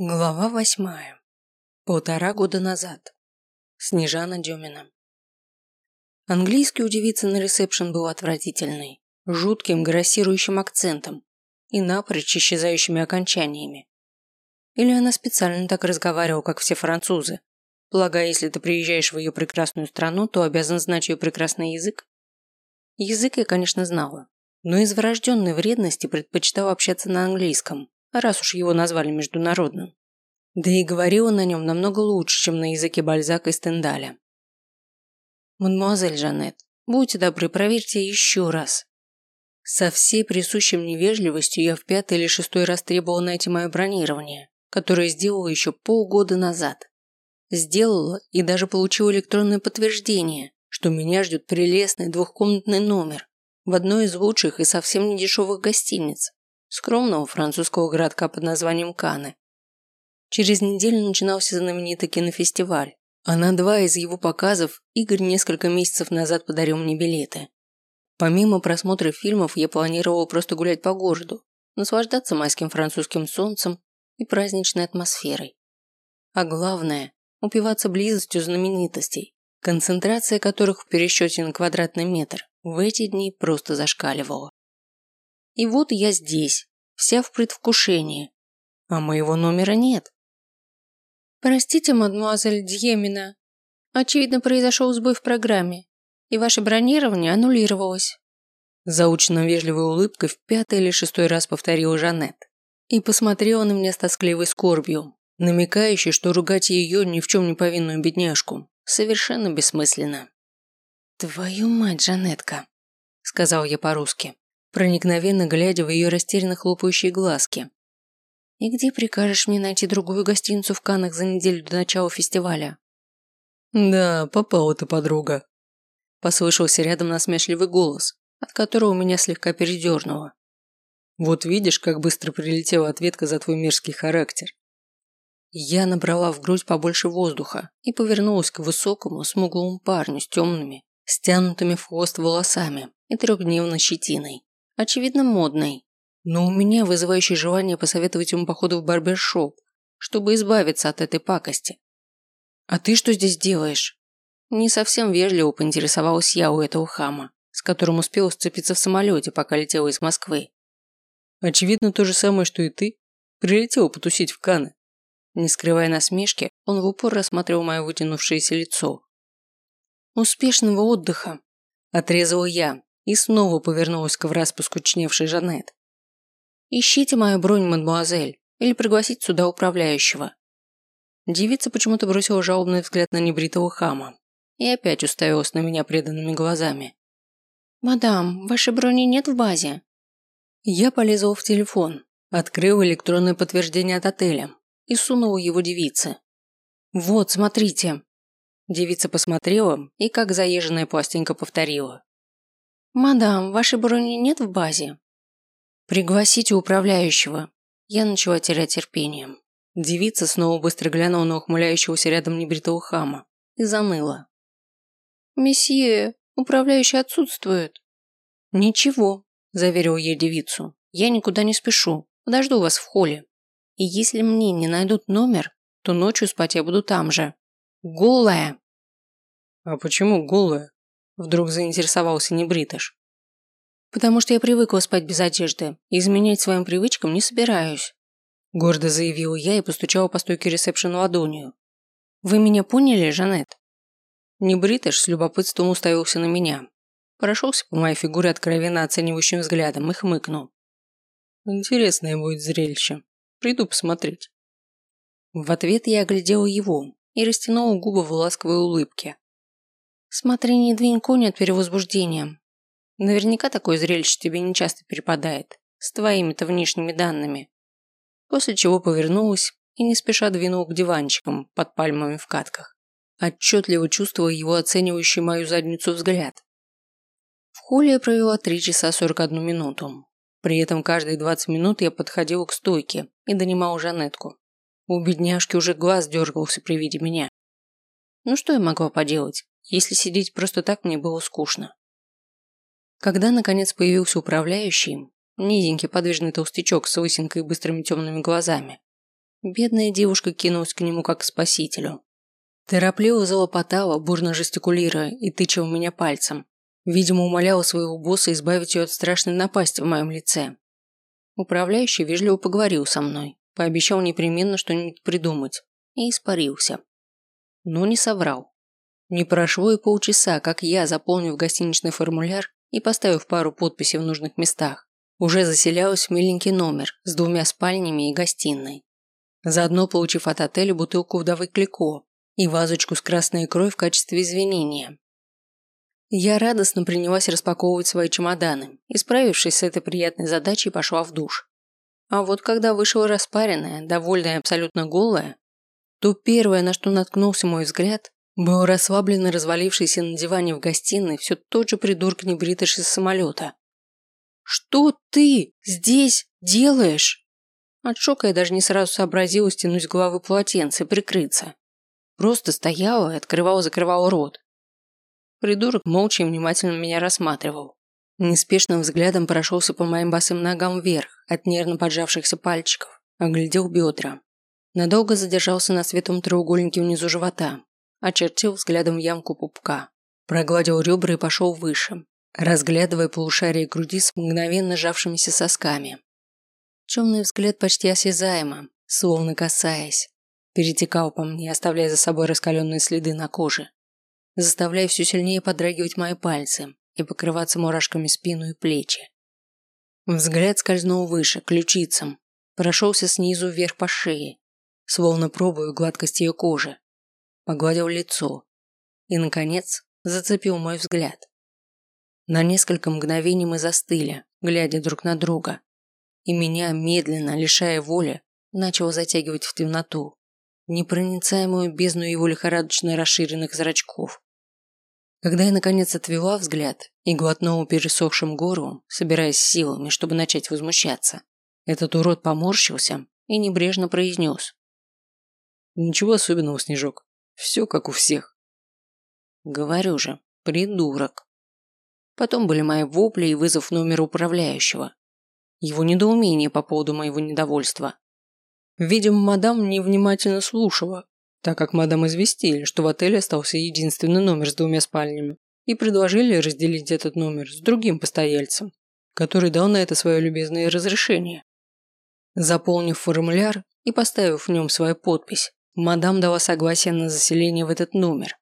Глава восьмая. Полтора года назад. Снежана Демина. Английский у девицы на ресепшн был отвратительный, жутким грассирующим акцентом и напрочь исчезающими окончаниями. Или она специально так разговаривала, как все французы, полагая, если ты приезжаешь в ее прекрасную страну, то обязан знать ее прекрасный язык. Язык я, конечно, знала, но из врожденной вредности предпочитала общаться на английском, раз уж его назвали международным. Да и говорила на нем намного лучше, чем на языке Бальзака и Стендаля. «Мадемуазель Жанет, будьте добры, проверьте еще раз». Со всей присущей мне вежливостью я в пятый или шестой раз требовала найти мое бронирование, которое сделала еще полгода назад. Сделала и даже получила электронное подтверждение, что меня ждет прелестный двухкомнатный номер в одной из лучших и совсем не дешевых гостиниц, скромного французского городка под названием Каны. Через неделю начинался знаменитый кинофестиваль, а на два из его показов Игорь несколько месяцев назад подарил мне билеты. Помимо просмотра фильмов, я планировал просто гулять по городу, наслаждаться майским французским солнцем и праздничной атмосферой. А главное – упиваться близостью знаменитостей, концентрация которых в пересчете на квадратный метр в эти дни просто зашкаливала. И вот я здесь, вся в предвкушении. А моего номера нет. Простите, мадемуазель Дьемина. Очевидно, произошел сбой в программе, и ваше бронирование аннулировалось. Заученно вежливой улыбкой в пятый или шестой раз повторила Жанет. И посмотрела на меня с тоскливой скорбью, намекающей, что ругать ее ни в чем не повинную бедняжку совершенно бессмысленно. «Твою мать, Жанетка», – сказал я по-русски проникновенно глядя в ее растерянно хлопающие глазки. «И где прикажешь мне найти другую гостиницу в Каннах за неделю до начала фестиваля?» «Да, попала ты, подруга», – послышался рядом насмешливый голос, от которого меня слегка передернуло. «Вот видишь, как быстро прилетела ответка за твой мерзкий характер». Я набрала в грудь побольше воздуха и повернулась к высокому, смуглому парню с темными, стянутыми в хвост волосами и трехдневной щетиной очевидно модный, но у меня вызывающее желание посоветовать ему походу в барбершоп, чтобы избавиться от этой пакости. «А ты что здесь делаешь?» Не совсем вежливо поинтересовалась я у этого хама, с которым успела сцепиться в самолете, пока летела из Москвы. «Очевидно, то же самое, что и ты. Прилетела потусить в Каны». Не скрывая насмешки, он в упор рассматривал мое вытянувшееся лицо. «Успешного отдыха!» – отрезала я, и снова повернулась к враз поскучневшей Жанет. «Ищите мою бронь, мадемуазель, или пригласить сюда управляющего». Девица почему-то бросила жалобный взгляд на небритого хама и опять уставилась на меня преданными глазами. «Мадам, вашей брони нет в базе?» Я полезла в телефон, открыла электронное подтверждение от отеля и сунула его девице. «Вот, смотрите». Девица посмотрела и, как заезженная пластинка, повторила. «Мадам, вашей брони нет в базе?» «Пригласите управляющего». Я начала терять терпение. Девица снова быстро глянула на ухмыляющегося рядом небритого хама и заныла. «Месье, управляющий отсутствует». «Ничего», – заверил ей девицу. «Я никуда не спешу. Подожду вас в холле. И если мне не найдут номер, то ночью спать я буду там же. Голая!» «А почему голая?» Вдруг заинтересовался небритыш. «Потому что я привыкла спать без одежды и изменять своим привычкам не собираюсь», гордо заявила я и постучала по стойке ресепшена ладонью. «Вы меня поняли, Жанет?» Небритыш с любопытством уставился на меня. Прошелся по моей фигуре откровенно оценивающим взглядом и хмыкнул. «Интересное будет зрелище. Приду посмотреть». В ответ я оглядела его и растянула губы в ласковой улыбке. Смотри, не двинь конь от перевозбуждения. Наверняка такое зрелище тебе не часто перепадает, с твоими-то внешними данными. После чего повернулась и не спеша двинула к диванчикам под пальмами в катках, отчетливо чувствуя его оценивающий мою задницу взгляд. В холле я провела 3 часа 41 минуту. При этом каждые 20 минут я подходила к стойке и донимала Жанетку. У бедняжки уже глаз дергался при виде меня. Ну что я могла поделать? Если сидеть просто так мне было скучно. Когда наконец появился управляющий, низенький подвижный толстячок с лысинкой и быстрыми темными глазами, бедная девушка кинулась к нему как к спасителю. Торопливо залопотала, бурно жестикулируя и тыча у меня пальцем. Видимо, умоляла своего босса избавить ее от страшной напасти в моем лице. Управляющий вежливо поговорил со мной, пообещал непременно что-нибудь придумать и испарился. Но не соврал. Не прошло и полчаса, как я, заполнив гостиничный формуляр и поставив пару подписей в нужных местах, уже заселялась в миленький номер с двумя спальнями и гостиной. Заодно получив от отеля бутылку вдовы Клико и вазочку с красной икрой в качестве извинения. Я радостно принялась распаковывать свои чемоданы и, справившись с этой приятной задачей, пошла в душ. А вот когда вышла распаренная, довольная и абсолютно голая, то первое, на что наткнулся мой взгляд, был расслабленно развалившийся на диване в гостиной все тот же придурок небритыш из самолета. «Что ты здесь делаешь?» От шока я даже не сразу сообразила стянуть головы полотенце и прикрыться. Просто стояла и открывала-закрывала рот. Придурок молча и внимательно меня рассматривал. Неспешным взглядом прошелся по моим босым ногам вверх, от нервно поджавшихся пальчиков, оглядел бедра. Надолго задержался на светлом треугольнике внизу живота, очертил взглядом ямку пупка, прогладил ребра и пошел выше, разглядывая полушарие груди с мгновенно сжавшимися сосками. Темный взгляд почти осязаемо, словно касаясь, перетекал по мне, оставляя за собой раскаленные следы на коже, заставляя все сильнее подрагивать мои пальцы и покрываться мурашками спину и плечи. Взгляд скользнул выше, ключицам, прошелся снизу вверх по шее, словно пробую гладкость ее кожи, погладил лицо и, наконец, зацепил мой взгляд. На несколько мгновений мы застыли, глядя друг на друга, и меня, медленно, лишая воли, начало затягивать в темноту, непроницаемую бездну его лихорадочно расширенных зрачков. Когда я наконец отвела взгляд и глотнула пересохшим горлом, собираясь силами, чтобы начать возмущаться, этот урод поморщился и небрежно произнес. «Ничего особенного, Снежок. Все как у всех. Говорю же, придурок. Потом были мои вопли и вызов номера управляющего. Его недоумение по поводу моего недовольства. Видимо, мадам невнимательно слушала, так как мадам известили, что в отеле остался единственный номер с двумя спальнями, и предложили разделить этот номер с другим постояльцем, который дал на это свое любезное разрешение. Заполнив формуляр и поставив в нем свою подпись, Мадам дала согласие на заселение в этот номер.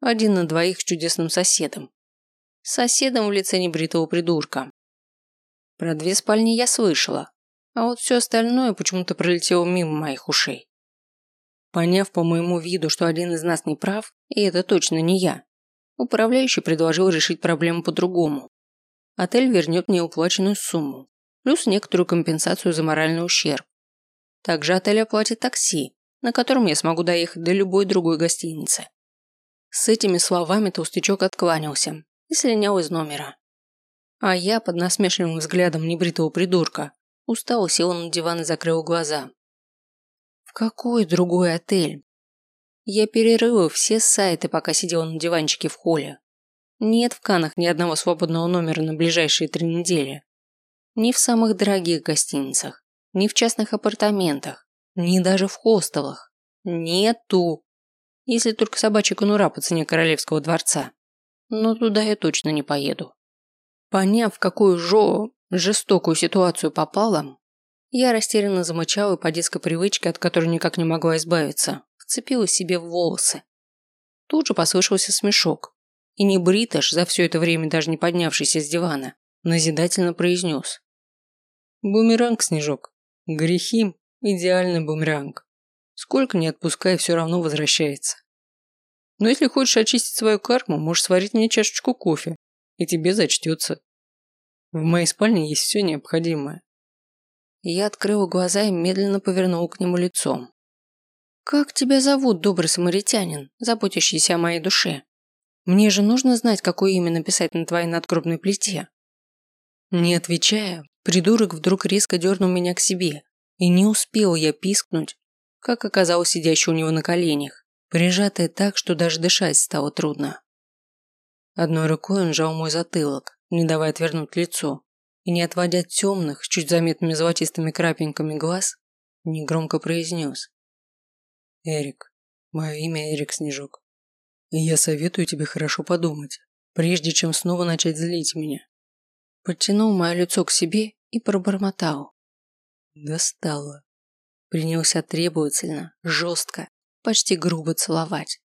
Один на двоих с чудесным соседом. Соседом в лице небритого придурка. Про две спальни я слышала, а вот все остальное почему-то пролетело мимо моих ушей. Поняв по моему виду, что один из нас не прав, и это точно не я, управляющий предложил решить проблему по-другому. Отель вернет мне уплаченную сумму, плюс некоторую компенсацию за моральный ущерб. Также отель оплатит такси, на котором я смогу доехать до любой другой гостиницы. С этими словами толстячок откланялся и слинял из номера. А я, под насмешливым взглядом небритого придурка, устало села на диван и закрыла глаза. В какой другой отель? Я перерыла все сайты, пока сидела на диванчике в холле. Нет в Канах ни одного свободного номера на ближайшие три недели. Ни в самых дорогих гостиницах, ни в частных апартаментах, ни даже в хостелах. Нету. Если только собачья конура по цене королевского дворца. Но туда я точно не поеду. Поняв, в какую жо... жестокую ситуацию попала, я растерянно замычала по детской привычке, от которой никак не могла избавиться, вцепилась себе в волосы. Тут же послышался смешок. И не Бриташ, за все это время даже не поднявшийся с дивана, назидательно произнес. «Бумеранг, Снежок. Грехи Идеальный бумеранг. Сколько не отпускай, все равно возвращается. Но если хочешь очистить свою карму, можешь сварить мне чашечку кофе, и тебе зачтется. В моей спальне есть все необходимое. Я открыла глаза и медленно повернула к нему лицом. «Как тебя зовут, добрый самаритянин, заботящийся о моей душе? Мне же нужно знать, какое имя написать на твоей надгробной плите». Не отвечая, придурок вдруг резко дернул меня к себе, и не успел я пискнуть, как оказалось сидящий у него на коленях, прижатая так, что даже дышать стало трудно. Одной рукой он сжал мой затылок, не давая отвернуть лицо, и не отводя темных, чуть заметными золотистыми крапинками глаз, негромко произнес. Эрик, мое имя Эрик Снежок. И я советую тебе хорошо подумать, прежде чем снова начать злить меня. Подтянул мое лицо к себе и пробормотал. Достало. Принялся требовательно, жестко, почти грубо целовать.